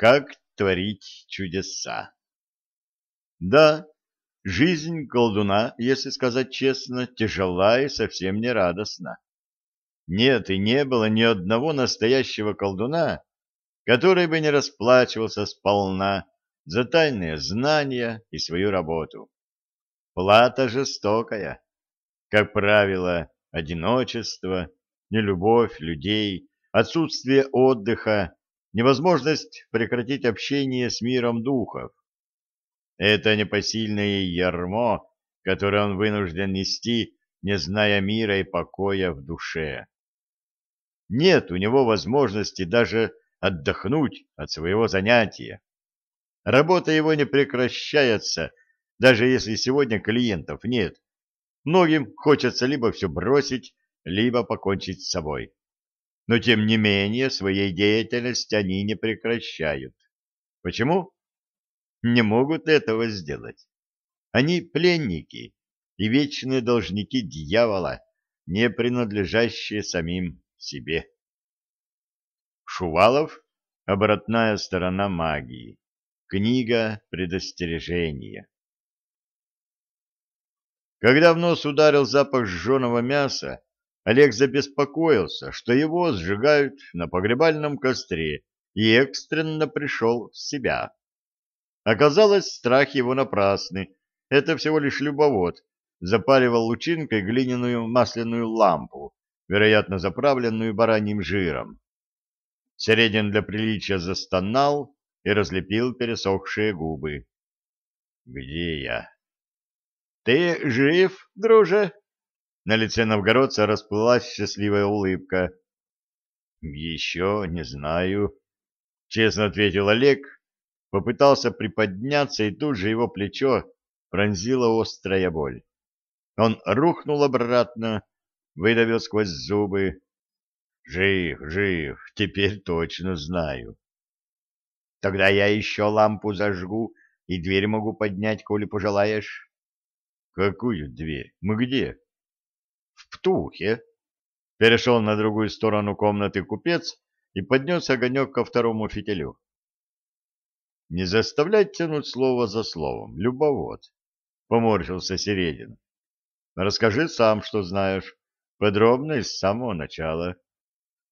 как творить чудеса. Да, жизнь колдуна, если сказать честно, тяжела и совсем не радостна. Нет и не было ни одного настоящего колдуна, который бы не расплачивался сполна за тайные знания и свою работу. Плата жестокая. Как правило, одиночество, нелюбовь людей, отсутствие отдыха, невозможность прекратить общение с миром духов. Это непосильное ярмо, которое он вынужден нести, не зная мира и покоя в душе. Нет у него возможности даже отдохнуть от своего занятия. Работа его не прекращается, даже если сегодня клиентов нет. Многим хочется либо все бросить, либо покончить с собой. Но тем не менее своей деятельности они не прекращают. Почему? Не могут этого сделать. Они пленники и вечные должники дьявола, не принадлежащие самим себе. Шувалов «Обратная сторона магии». Книга предостережения. Когда в нос ударил запах сжженного мяса, Олег забеспокоился, что его сжигают на погребальном костре, и экстренно пришел в себя. Оказалось, страх его напрасный. Это всего лишь любовод. Запаливал лучинкой глиняную масляную лампу, вероятно, заправленную бараньим жиром. Середин для приличия застонал и разлепил пересохшие губы. — Где я? — Ты жив, друже? На лице новгородца расплылась счастливая улыбка. — Еще не знаю, — честно ответил Олег, попытался приподняться, и тут же его плечо пронзила острая боль. Он рухнул обратно, выдавил сквозь зубы. Жив, жив, теперь точно знаю. Тогда я еще лампу зажгу и дверь могу поднять, коли пожелаешь. Какую дверь? Мы где? В птухе. Перешел на другую сторону комнаты купец и поднес огонек ко второму фитилю. Не заставлять тянуть слово за словом, любовод, — поморщился Середин. Расскажи сам, что знаешь, подробно и с самого начала.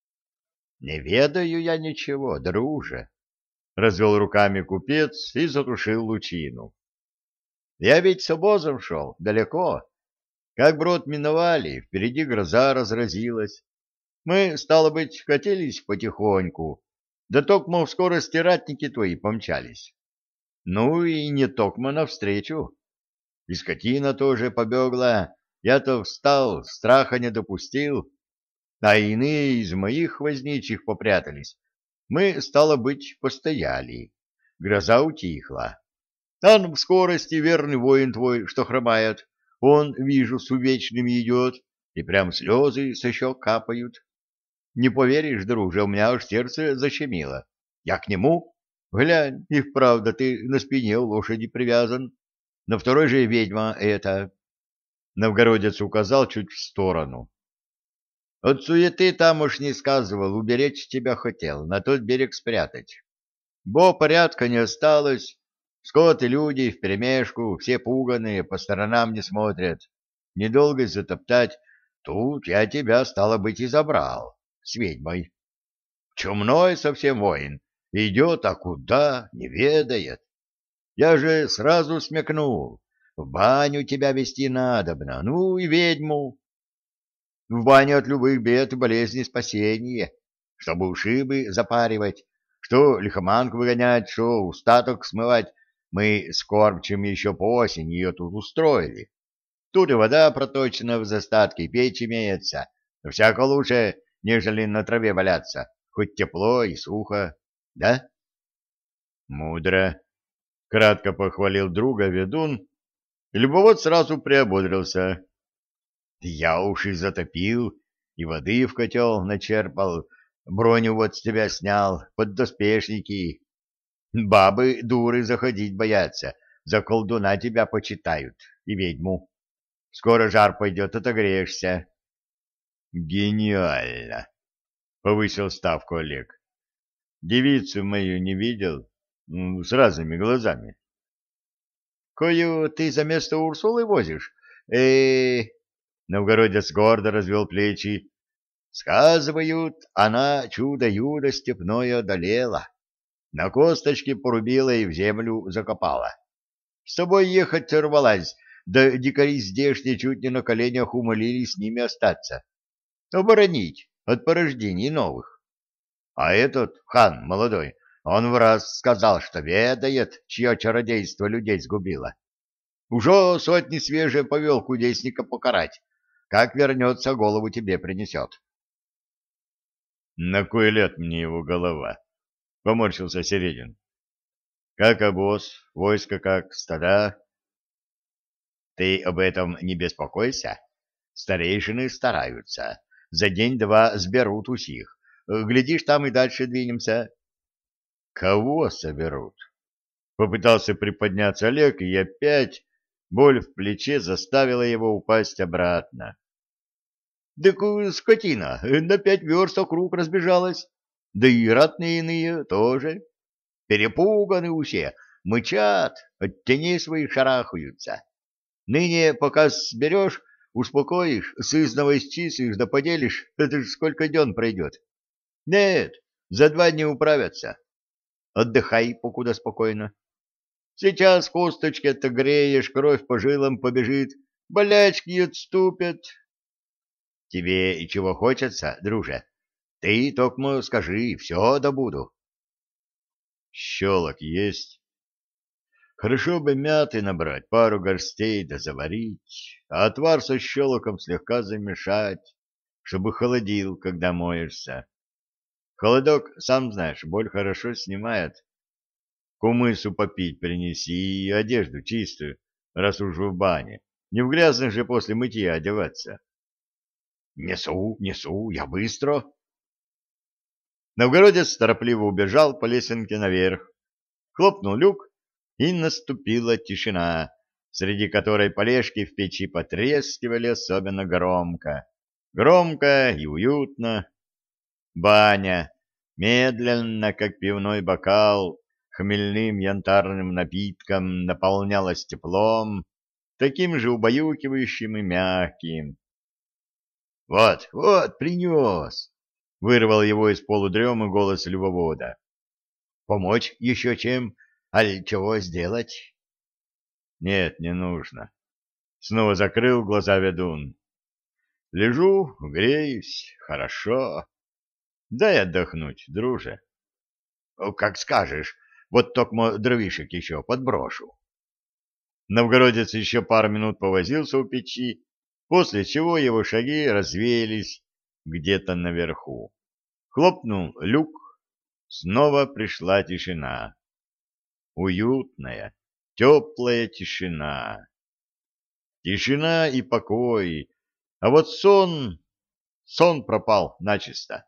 — Не ведаю я ничего, друже, — развел руками купец и затушил лучину. — Я ведь с обозом шел, далеко. Как брод миновали, впереди гроза разразилась. Мы, стало быть, катились потихоньку, да токмо в скорости ратники твои помчались. Ну и не токмо навстречу. И скотина тоже побегла. Я-то встал, страха не допустил. А иные из моих возничих попрятались. Мы, стало быть, постояли. Гроза утихла. Там в скорости верный воин твой, что хромает. Он, вижу, с увечным идет, и прям слезы со щек капают. Не поверишь, друже, у меня уж сердце защемило. Я к нему? Глянь, и вправду ты на спине у лошади привязан. На второй же ведьма это. Новгородец указал чуть в сторону. От суеты не сказывал, уберечь тебя хотел, на тот берег спрятать. Бо порядка не осталось, скот и люди вперемешку, все пуганые, по сторонам не смотрят. Недолго затоптать, тут я тебя, стало быть, и забрал с ведьмой. Чумной совсем воин, идет, а куда, не ведает. Я же сразу смекнул, в баню тебя вести надобно, ну и ведьму. В баню от любых бед и болезней спасение, чтобы ушибы запаривать, что лихоманку выгонять, что устаток смывать. Мы с кормчим еще по осени ее тут устроили. Тут и вода проточена в застатке, печь имеется. Всяко лучше нежели на траве валяться, хоть тепло и сухо, да? Мудро. Кратко похвалил друга ведун, и любовод сразу приободрился. Я уж и затопил, и воды в котел начерпал, броню вот с тебя снял, под доспешники. Бабы дуры заходить боятся, за колдуна тебя почитают, и ведьму. Скоро жар пойдет, отогреешься. Гениально! Повысил ставку Олег. девицу мою не видел? Ну, с разными глазами. Кою ты за место Урсулы возишь? э Новгородец гордо развел плечи. Сказывают, она чудо-юдо степное одолела. На косточке порубила и в землю закопала. С тобой ехать рвалась, да дикари здешние чуть не на коленях умолили с ними остаться. Оборонить от порождений новых. А этот хан молодой, он в раз сказал, что ведает, чье чародейство людей сгубило. Уже сотни свежие повел кудесника покарать. Как вернется, голову тебе принесет. — На кой лет мне его голова? — поморщился Середин. — Как обоз, войско как, стада? — Ты об этом не беспокойся. Старейшины стараются. За день-два сберут усих. Глядишь, там и дальше двинемся. Кого соберут? Попытался приподняться Олег, и опять боль в плече заставила его упасть обратно. Да скотина, на пять верст округ разбежалась. Да и ратные иные тоже. Перепуганы все, мычат, от теней своих шарахаются. Ныне, пока сберешь, успокоишь, сызного исчислишь да поделишь, это ж сколько дён пройдет. Нет, за два дня управятся. Отдыхай, покуда спокойно. Сейчас косточки отогреешь, кровь по жилам побежит, болячки отступят. Тебе и чего хочется, друже? Ты только скажи, все добуду. Щелок есть. Хорошо бы мяты набрать, пару горстей да заварить, а отвар со щелоком слегка замешать, чтобы холодил, когда моешься. Холодок, сам знаешь, боль хорошо снимает. Кумысу попить принеси и одежду чистую, раз уж в бане. Не в грязных же после мытья одеваться. Несу, несу, я быстро. Новгородец торопливо убежал по лесенке наверх. Хлопнул люк, и наступила тишина, среди которой полежки в печи потрескивали особенно громко. Громко и уютно, Баня, медленно, как пивной бокал, хмельным янтарным напитком наполнялась теплом, таким же убаюкивающим и мягким. — Вот, вот, принес! — вырвал его из полудремы голос любовода. — Помочь еще чем? Аль чего сделать? — Нет, не нужно. Снова закрыл глаза ведун. — Лежу, греюсь, хорошо. Дай отдохнуть, друже. — Как скажешь. Вот только дровишек еще подброшу. Новгородец еще пару минут повозился у печи, после чего его шаги развеялись где-то наверху. Хлопнул люк, снова пришла тишина. Уютная, теплая тишина. Тишина и покой, а вот сон... Сон пропал начисто.